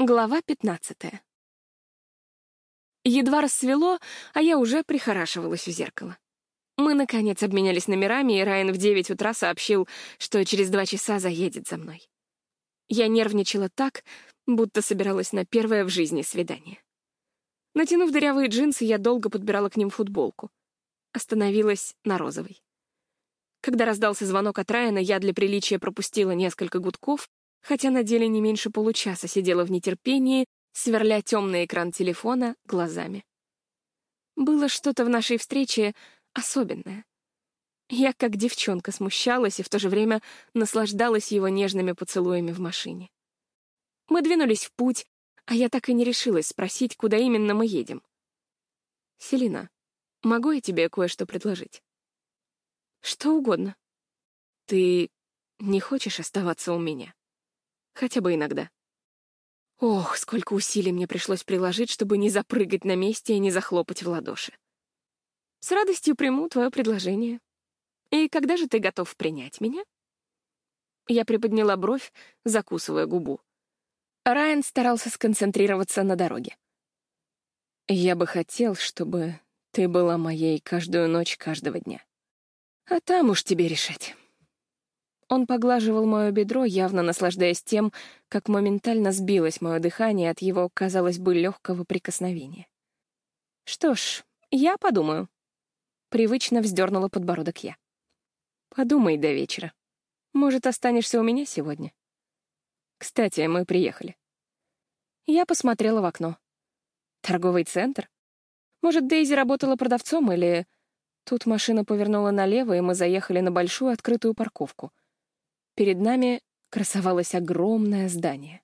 Глава 15. Едва рассвело, а я уже прихорашивалась у зеркала. Мы, наконец, обменялись номерами, и Райан в 9 утра сообщил, что через два часа заедет за мной. Я нервничала так, будто собиралась на первое в жизни свидание. Натянув дырявые джинсы, я долго подбирала к ним футболку. Остановилась на розовой. Когда раздался звонок от Райана, я для приличия пропустила несколько гудков хотя на деле не меньше получаса сидела в нетерпении, сверля темный экран телефона глазами. Было что-то в нашей встрече особенное. Я, как девчонка, смущалась и в то же время наслаждалась его нежными поцелуями в машине. Мы двинулись в путь, а я так и не решилась спросить, куда именно мы едем. «Селина, могу я тебе кое-что предложить?» «Что угодно». «Ты не хочешь оставаться у меня?» Хотя бы иногда. Ох, сколько усилий мне пришлось приложить, чтобы не запрыгать на месте и не захлопать в ладоши. С радостью приму твое предложение. И когда же ты готов принять меня? Я приподняла бровь, закусывая губу. Райан старался сконцентрироваться на дороге. Я бы хотел, чтобы ты была моей каждую ночь каждого дня. А там уж тебе решать. Он поглаживал мое бедро, явно наслаждаясь тем, как моментально сбилось мое дыхание от его, казалось бы, легкого прикосновения. «Что ж, я подумаю». Привычно вздернула подбородок я. «Подумай до вечера. Может, останешься у меня сегодня?» «Кстати, мы приехали». Я посмотрела в окно. «Торговый центр? Может, Дейзи работала продавцом или...» Тут машина повернула налево, и мы заехали на большую открытую парковку — Перед нами красовалось огромное здание.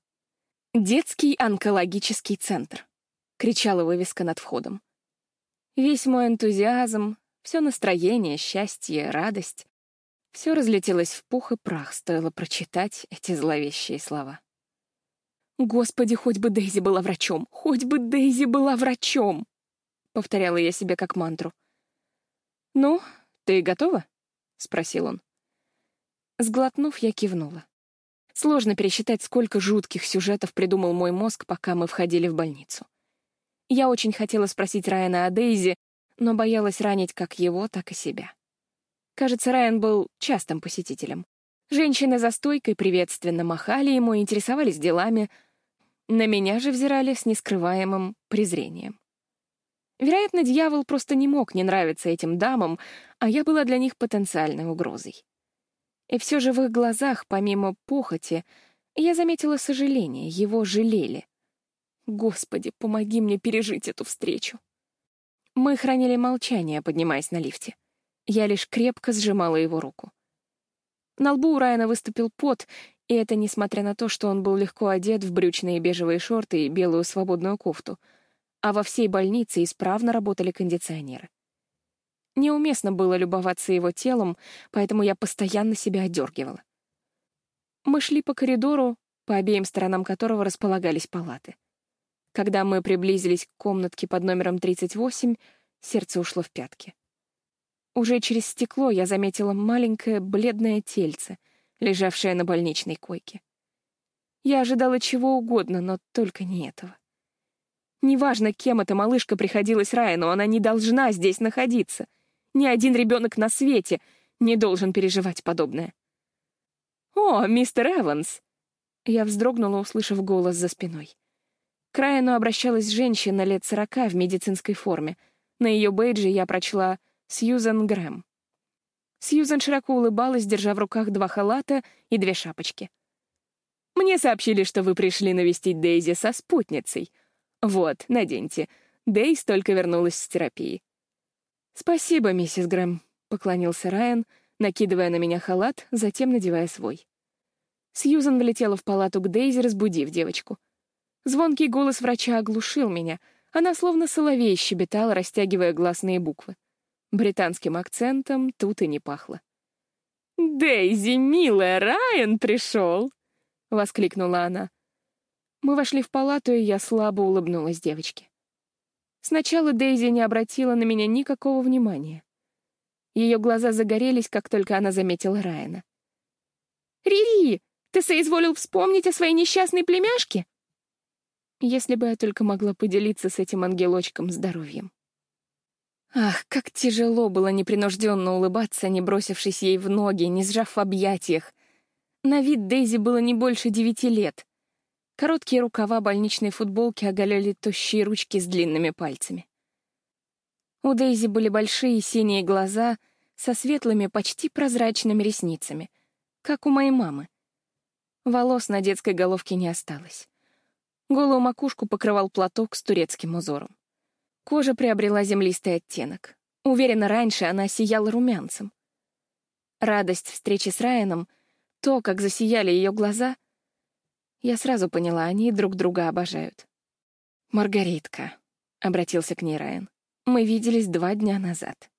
«Детский онкологический центр», — кричала вывеска над входом. Весь мой энтузиазм, все настроение, счастье, радость — все разлетелось в пух и прах, стоило прочитать эти зловещие слова. «Господи, хоть бы Дейзи была врачом! Хоть бы Дейзи была врачом!» — повторяла я себе как мантру. «Ну, ты готова?» — спросил он. Сглотнув, я кивнула. Сложно пересчитать, сколько жутких сюжетов придумал мой мозг, пока мы входили в больницу. Я очень хотела спросить Райана о Дейзи, но боялась ранить как его, так и себя. Кажется, Райан был частым посетителем. Женщины за стойкой приветственно махали ему, интересовались делами. На меня же взирали с нескрываемым презрением. Вероятно, дьявол просто не мог не нравиться этим дамам, а я была для них потенциальной угрозой. И все же в их глазах, помимо похоти, я заметила сожаление, его жалели. Господи, помоги мне пережить эту встречу. Мы хранили молчание, поднимаясь на лифте. Я лишь крепко сжимала его руку. На лбу у Райана выступил пот, и это несмотря на то, что он был легко одет в брючные бежевые шорты и белую свободную кофту, а во всей больнице исправно работали кондиционеры. Неуместно было любоваться его телом, поэтому я постоянно себя одергивала. Мы шли по коридору, по обеим сторонам которого располагались палаты. Когда мы приблизились к комнатке под номером 38, сердце ушло в пятки. Уже через стекло я заметила маленькое бледное тельце, лежавшее на больничной койке. Я ожидала чего угодно, но только не этого. Неважно, кем эта малышка приходилась Райану, она не должна здесь находиться — ни один ребенок на свете не должен переживать подобное. «О, мистер Эванс!» Я вздрогнула, услышав голос за спиной. К Райану обращалась женщина лет сорока в медицинской форме. На ее бейджи я прочла «Сьюзан Грэм». Сьюзан широко улыбалась, держа в руках два халата и две шапочки. «Мне сообщили, что вы пришли навестить Дейзи со спутницей. Вот, наденьте. Дейз только вернулась с терапии. «Спасибо, миссис Грэм», — поклонился Райан, накидывая на меня халат, затем надевая свой. Сьюзан влетела в палату к Дейзи, разбудив девочку. Звонкий голос врача оглушил меня. Она словно соловей щебетала, растягивая гласные буквы. Британским акцентом тут и не пахло. «Дейзи, милая, Райан пришел!» — воскликнула она. Мы вошли в палату, и я слабо улыбнулась девочке. Сначала Дейзи не обратила на меня никакого внимания. Ее глаза загорелись, как только она заметила Райана. «Рири, ты соизволил вспомнить о своей несчастной племяшке?» Если бы я только могла поделиться с этим ангелочком здоровьем. Ах, как тяжело было непринужденно улыбаться, не бросившись ей в ноги, не сжав в объятиях. На вид Дейзи было не больше девяти лет. Короткие рукава больничной футболки оголяли тощие ручки с длинными пальцами. У Дейзи были большие синие глаза со светлыми, почти прозрачными ресницами, как у моей мамы. Волос на детской головке не осталось. Голую макушку покрывал платок с турецким узором. Кожа приобрела землистый оттенок. Уверена, раньше она сияла румянцем. Радость встречи с Райаном, то, как засияли ее глаза, я сразу поняла, они друг друга обожают. «Маргаритка», — обратился к ней Райан, — «мы виделись два дня назад.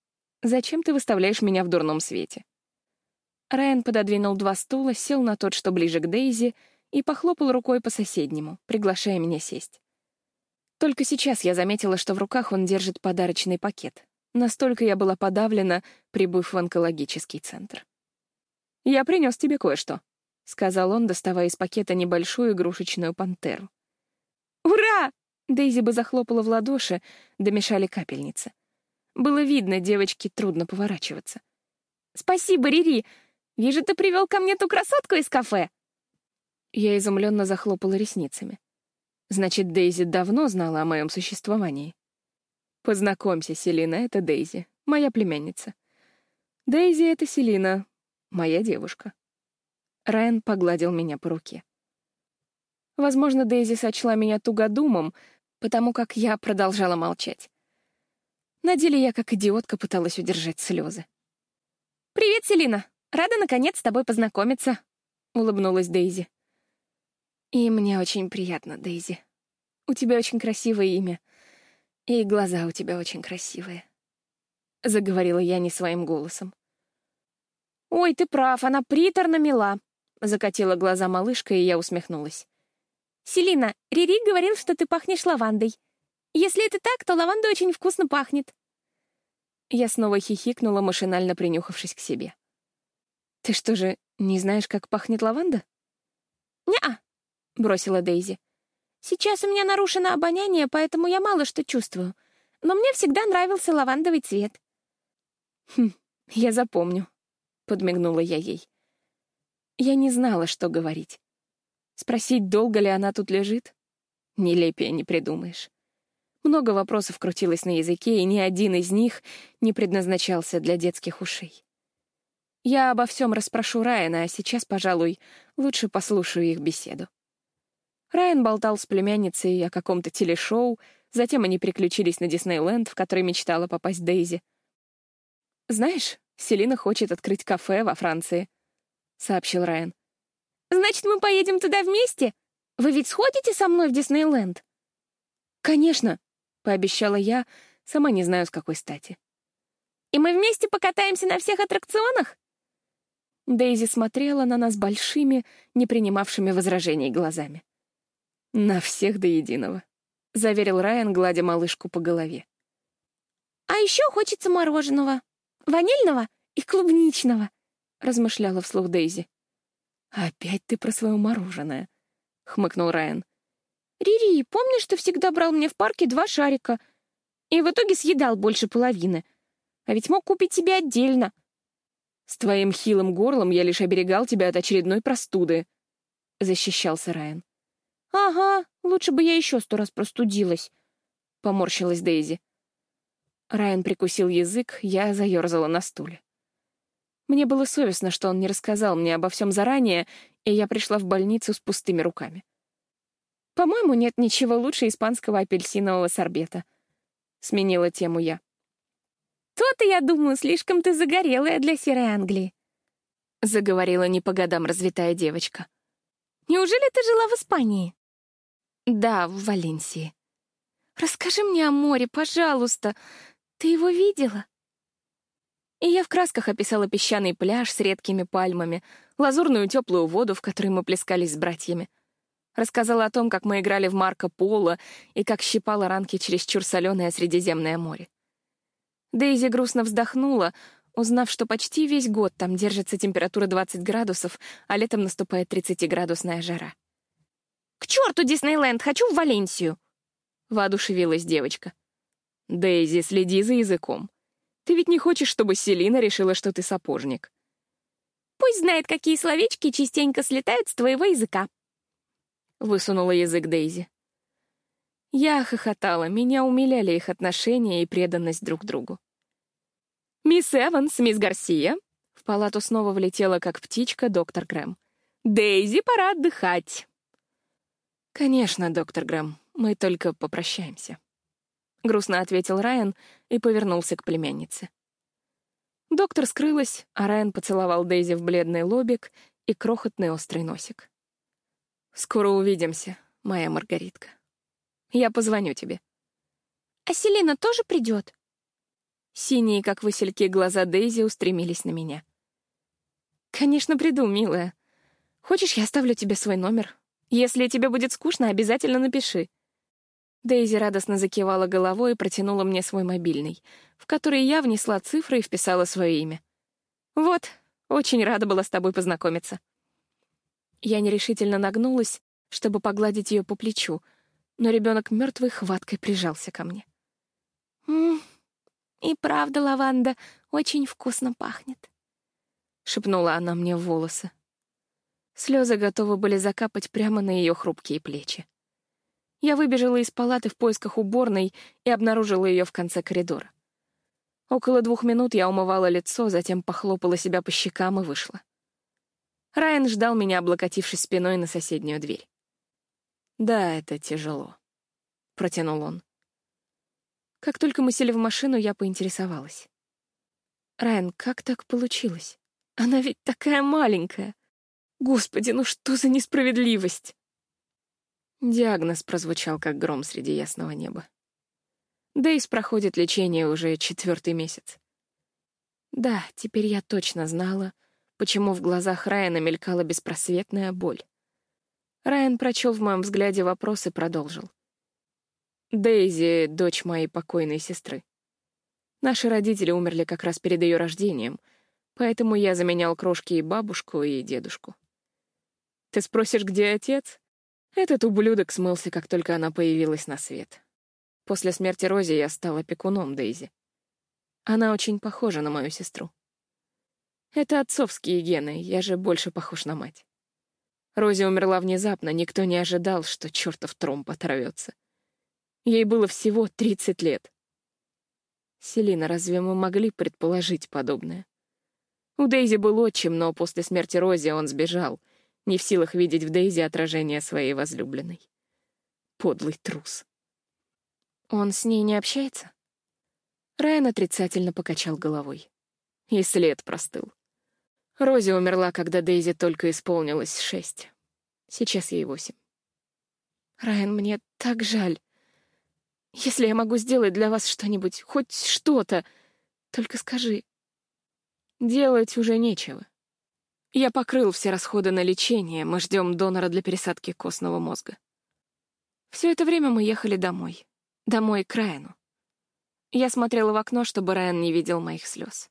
Зачем ты выставляешь меня в дурном свете?» Райан пододвинул два стула, сел на тот, что ближе к Дейзи, и похлопал рукой по соседнему, приглашая меня сесть. Только сейчас я заметила, что в руках он держит подарочный пакет. Настолько я была подавлена, прибыв в онкологический центр. «Я принес тебе кое-что», — сказал он, доставая из пакета небольшую игрушечную пантеру. «Ура!» — Дейзи бы захлопала в ладоши, домешали капельницы. Было видно, девочке трудно поворачиваться. «Спасибо, Рири! Вижу, ты привел ко мне ту красотку из кафе!» Я изумленно захлопала ресницами. Значит, Дейзи давно знала о моем существовании. Познакомься, Селина, это Дейзи, моя племянница. Дейзи — это Селина, моя девушка. Райан погладил меня по руке. Возможно, Дейзи сочла меня тугодумом, потому как я продолжала молчать. На деле я, как идиотка, пыталась удержать слезы. «Привет, Селина! Рада, наконец, с тобой познакомиться!» — улыбнулась Дейзи. И мне очень приятно, Дейзи. У тебя очень красивое имя. И глаза у тебя очень красивые. Заговорила я не своим голосом. «Ой, ты прав, она приторно мила», — закатила глаза малышка, и я усмехнулась. «Селина, Рири говорил, что ты пахнешь лавандой. Если это так, то лаванда очень вкусно пахнет». Я снова хихикнула, машинально принюхавшись к себе. «Ты что же, не знаешь, как пахнет лаванда?» «Не-а», — бросила Дейзи. «Сейчас у меня нарушено обоняние, поэтому я мало что чувствую. Но мне всегда нравился лавандовый цвет». «Хм, я запомню», — подмигнула я ей. Я не знала, что говорить. Спросить, долго ли она тут лежит? Нелепее не придумаешь. Много вопросов крутилось на языке, и ни один из них не предназначался для детских ушей. Я обо всем расспрошу Райана, а сейчас, пожалуй, лучше послушаю их беседу. Райан болтал с племянницей о каком-то телешоу, затем они переключились на Диснейленд, в который мечтала попасть Дейзи. «Знаешь, Селина хочет открыть кафе во Франции», — сообщил Райан. «Значит, мы поедем туда вместе? Вы ведь сходите со мной в Диснейленд?» «Конечно», — пообещала я, сама не знаю, с какой стати. «И мы вместе покатаемся на всех аттракционах?» Дейзи смотрела на нас большими, не принимавшими возражений глазами. «На всех до единого», — заверил Райан, гладя малышку по голове. «А еще хочется мороженого. Ванильного и клубничного», — размышляла вслух Дейзи. «Опять ты про свое мороженое», — хмыкнул Райан. «Рири, помнишь, ты всегда брал мне в парке два шарика и в итоге съедал больше половины? А ведь мог купить себе отдельно». «С твоим хилым горлом я лишь оберегал тебя от очередной простуды», — защищался Райан. «Ага, лучше бы я еще сто раз простудилась», — поморщилась Дейзи. Райан прикусил язык, я заерзала на стуле. Мне было совестно, что он не рассказал мне обо всем заранее, и я пришла в больницу с пустыми руками. «По-моему, нет ничего лучше испанского апельсинового сорбета», — сменила тему я. «То-то, я думаю, слишком ты загорелая для серой Англии», — заговорила не по годам развитая девочка. «Неужели ты жила в Испании?» Да, в Валенсии. Расскажи мне о море, пожалуйста. Ты его видела? И я в красках описала песчаный пляж с редкими пальмами, лазурную теплую воду, в которой мы плескались с братьями. Рассказала о том, как мы играли в Марко Поло и как щипала ранки через чур соленое Средиземное море. Дейзи грустно вздохнула, узнав, что почти весь год там держится температура 20 градусов, а летом наступает 30-градусная жара. «К черту Диснейленд! Хочу в Валенсию!» — воодушевилась девочка. «Дейзи, следи за языком. Ты ведь не хочешь, чтобы Селина решила, что ты сапожник?» «Пусть знает, какие словечки частенько слетают с твоего языка», — высунула язык Дейзи. Я хохотала, меня умиляли их отношения и преданность друг другу. «Мисс Эванс, мисс Гарсия!» В палату снова влетела, как птичка, доктор Грэм. «Дейзи, пора отдыхать!» «Конечно, доктор Грэм, мы только попрощаемся», — грустно ответил Райан и повернулся к племяннице. Доктор скрылась, а Райан поцеловал Дейзи в бледный лобик и крохотный острый носик. «Скоро увидимся, моя Маргаритка. Я позвоню тебе». «А Селина тоже придет?» Синие, как васильки, глаза Дейзи устремились на меня. «Конечно, приду, милая. Хочешь, я оставлю тебе свой номер? Если тебе будет скучно, обязательно напиши». Дейзи радостно закивала головой и протянула мне свой мобильный, в который я внесла цифры и вписала свое имя. «Вот, очень рада была с тобой познакомиться». Я нерешительно нагнулась, чтобы погладить ее по плечу, но ребенок мертвой хваткой прижался ко мне. «М «И правда, лаванда очень вкусно пахнет», — шепнула она мне в волосы. Слезы готовы были закапать прямо на ее хрупкие плечи. Я выбежала из палаты в поисках уборной и обнаружила ее в конце коридора. Около двух минут я умывала лицо, затем похлопала себя по щекам и вышла. Райан ждал меня, облокотившись спиной на соседнюю дверь. «Да, это тяжело», — протянул он. Как только мы сели в машину, я поинтересовалась. «Райан, как так получилось? Она ведь такая маленькая. Господи, ну что за несправедливость?» Диагноз прозвучал, как гром среди ясного неба. Дейс проходит лечение уже четвертый месяц. Да, теперь я точно знала, почему в глазах Райана мелькала беспросветная боль. Райан прочел в моем взгляде вопрос и продолжил. Дейзи — дочь моей покойной сестры. Наши родители умерли как раз перед ее рождением, поэтому я заменял крошки и бабушку, и дедушку. Ты спросишь, где отец? Этот ублюдок смылся, как только она появилась на свет. После смерти Рози я стал опекуном Дейзи. Она очень похожа на мою сестру. Это отцовские гены, я же больше похож на мать. Рози умерла внезапно, никто не ожидал, что чертов тромб оторвется. Ей было всего 30 лет. Селина, разве мы могли предположить подобное? У Дейзи был отчим, но после смерти Рози он сбежал, не в силах видеть в Дейзи отражение своей возлюбленной. Подлый трус. Он с ней не общается? Райан отрицательно покачал головой. И след простыл. Рози умерла, когда Дейзи только исполнилось шесть. Сейчас ей восемь. Райан, мне так жаль. Если я могу сделать для вас что-нибудь, хоть что-то, только скажи. Делать уже нечего. Я покрыл все расходы на лечение, мы ждем донора для пересадки костного мозга. Все это время мы ехали домой. Домой к Райану. Я смотрела в окно, чтобы Райан не видел моих слез.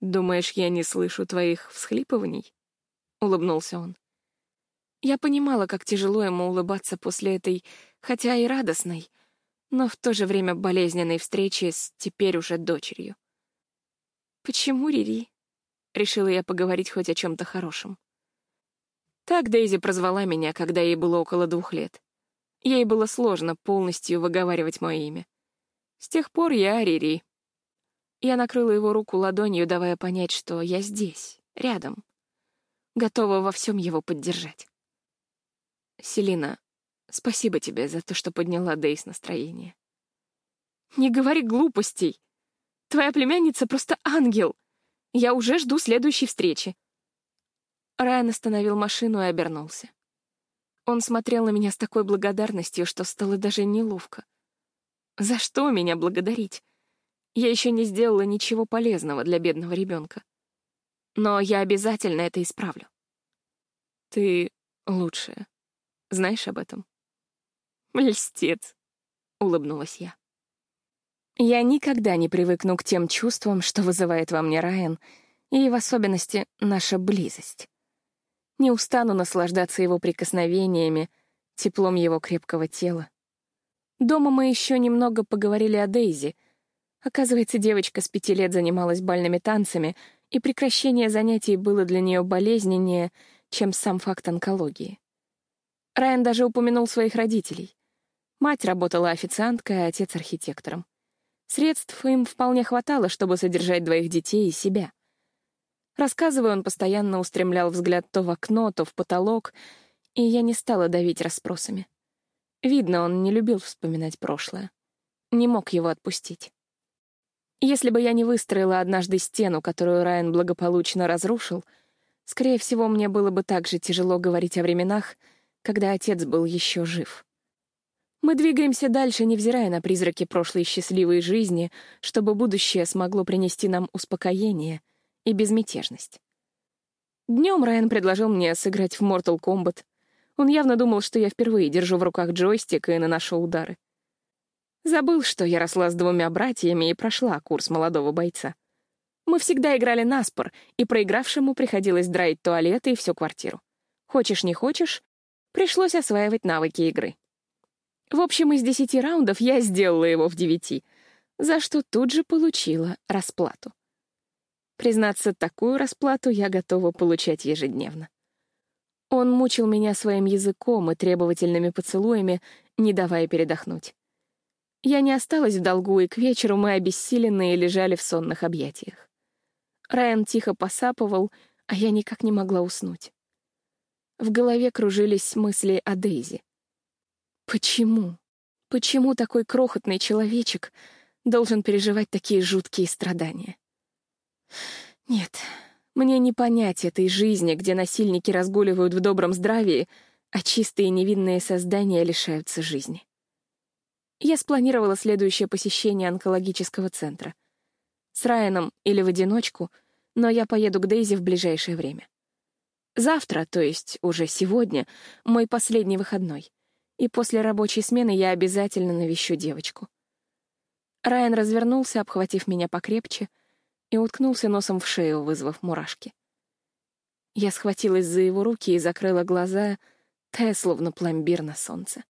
«Думаешь, я не слышу твоих всхлипываний?» — улыбнулся он. Я понимала, как тяжело ему улыбаться после этой, хотя и радостной, но в то же время болезненной встречи с теперь уже дочерью. «Почему Рири?» — решила я поговорить хоть о чем-то хорошем. Так Дейзи прозвала меня, когда ей было около двух лет. Ей было сложно полностью выговаривать мое имя. С тех пор я Рири. Я накрыла его руку ладонью, давая понять, что я здесь, рядом, готова во всем его поддержать. Селина, Спасибо тебе за то, что подняла Дейс настроение. Не говори глупостей. Твоя племянница просто ангел. Я уже жду следующей встречи. Райан остановил машину и обернулся. Он смотрел на меня с такой благодарностью, что стало даже неловко. За что меня благодарить? Я еще не сделала ничего полезного для бедного ребенка. Но я обязательно это исправлю. Ты лучшая. Знаешь об этом? «Льстец», — улыбнулась я. Я никогда не привыкну к тем чувствам, что вызывает во мне Райан, и в особенности наша близость. Не устану наслаждаться его прикосновениями, теплом его крепкого тела. Дома мы еще немного поговорили о Дейзи. Оказывается, девочка с пяти лет занималась бальными танцами, и прекращение занятий было для нее болезненнее, чем сам факт онкологии. Райан даже упомянул своих родителей. Мать работала официанткой, а отец — архитектором. Средств им вполне хватало, чтобы содержать двоих детей и себя. Рассказывая, он постоянно устремлял взгляд то в окно, то в потолок, и я не стала давить расспросами. Видно, он не любил вспоминать прошлое. Не мог его отпустить. Если бы я не выстроила однажды стену, которую Райан благополучно разрушил, скорее всего, мне было бы так же тяжело говорить о временах, когда отец был еще жив. Мы двигаемся дальше, невзирая на призраки прошлой счастливой жизни, чтобы будущее смогло принести нам успокоение и безмятежность. Днем Райан предложил мне сыграть в Mortal Kombat. Он явно думал, что я впервые держу в руках джойстик и наношу удары. Забыл, что я росла с двумя братьями и прошла курс молодого бойца. Мы всегда играли на спор, и проигравшему приходилось драить туалеты и всю квартиру. Хочешь, не хочешь, пришлось осваивать навыки игры. В общем, из десяти раундов я сделала его в девяти, за что тут же получила расплату. Признаться, такую расплату я готова получать ежедневно. Он мучил меня своим языком и требовательными поцелуями, не давая передохнуть. Я не осталась в долгу, и к вечеру мы обессиленные лежали в сонных объятиях. Райан тихо посапывал, а я никак не могла уснуть. В голове кружились мысли о Дейзи. Почему? Почему такой крохотный человечек должен переживать такие жуткие страдания? Нет, мне не понять этой жизни, где насильники разгуливают в добром здравии, а чистые невинные создания лишаются жизни. Я спланировала следующее посещение онкологического центра. С Райаном или в одиночку, но я поеду к Дейзи в ближайшее время. Завтра, то есть уже сегодня, мой последний выходной и после рабочей смены я обязательно навещу девочку. Райан развернулся, обхватив меня покрепче, и уткнулся носом в шею, вызвав мурашки. Я схватилась за его руки и закрыла глаза, тая словно пломбир на солнце.